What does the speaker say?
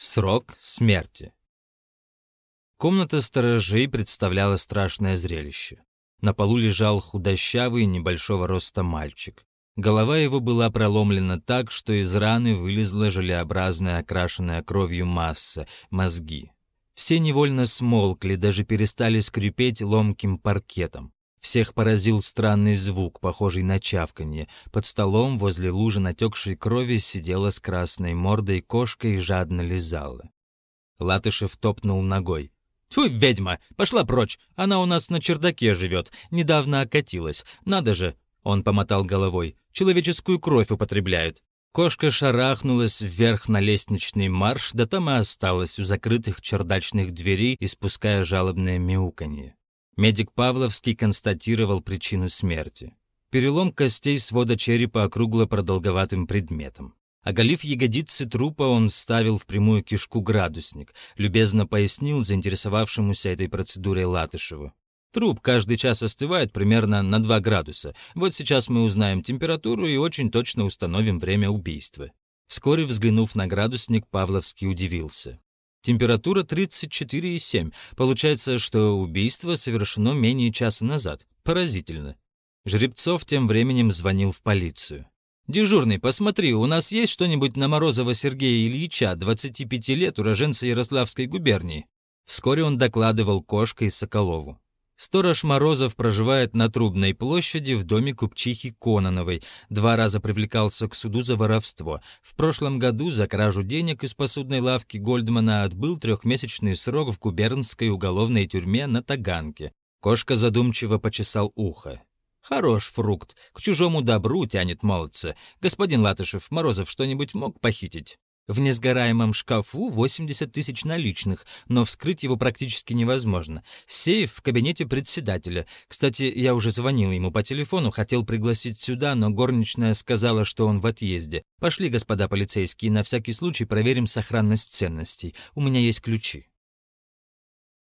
Срок смерти. Комната сторожей представляла страшное зрелище. На полу лежал худощавый небольшого роста мальчик. Голова его была проломлена так, что из раны вылезла желеобразная окрашенная кровью масса, мозги. Все невольно смолкли, даже перестали скрипеть ломким паркетом. Всех поразил странный звук, похожий на чавканье. Под столом возле лужи натекшей крови сидела с красной мордой кошка и жадно лизала. Латышев топнул ногой. «Тьфу, ведьма! Пошла прочь! Она у нас на чердаке живет. Недавно окатилась. Надо же!» Он помотал головой. «Человеческую кровь употребляют». Кошка шарахнулась вверх на лестничный марш, да там и осталась у закрытых чердачных дверей, испуская жалобное мяуканье. Медик Павловский констатировал причину смерти. Перелом костей свода черепа округло продолговатым предметом. Оголив ягодицы трупа, он вставил в прямую кишку градусник, любезно пояснил заинтересовавшемуся этой процедурой Латышеву. Труп каждый час остывает примерно на 2 градуса. Вот сейчас мы узнаем температуру и очень точно установим время убийства. Вскоре, взглянув на градусник, Павловский удивился. Температура 34,7. Получается, что убийство совершено менее часа назад. Поразительно. Жеребцов тем временем звонил в полицию. «Дежурный, посмотри, у нас есть что-нибудь на Морозова Сергея Ильича, 25 лет, уроженца Ярославской губернии?» Вскоре он докладывал Кошка и Соколову. Сторож Морозов проживает на Трубной площади в доме купчихи Кононовой. Два раза привлекался к суду за воровство. В прошлом году за кражу денег из посудной лавки Гольдмана отбыл трехмесячный срок в губернской уголовной тюрьме на Таганке. Кошка задумчиво почесал ухо. «Хорош фрукт. К чужому добру тянет молодца. Господин Латышев, Морозов что-нибудь мог похитить?» В несгораемом шкафу 80 тысяч наличных, но вскрыть его практически невозможно. Сейф в кабинете председателя. Кстати, я уже звонил ему по телефону, хотел пригласить сюда, но горничная сказала, что он в отъезде. Пошли, господа полицейские, на всякий случай проверим сохранность ценностей. У меня есть ключи.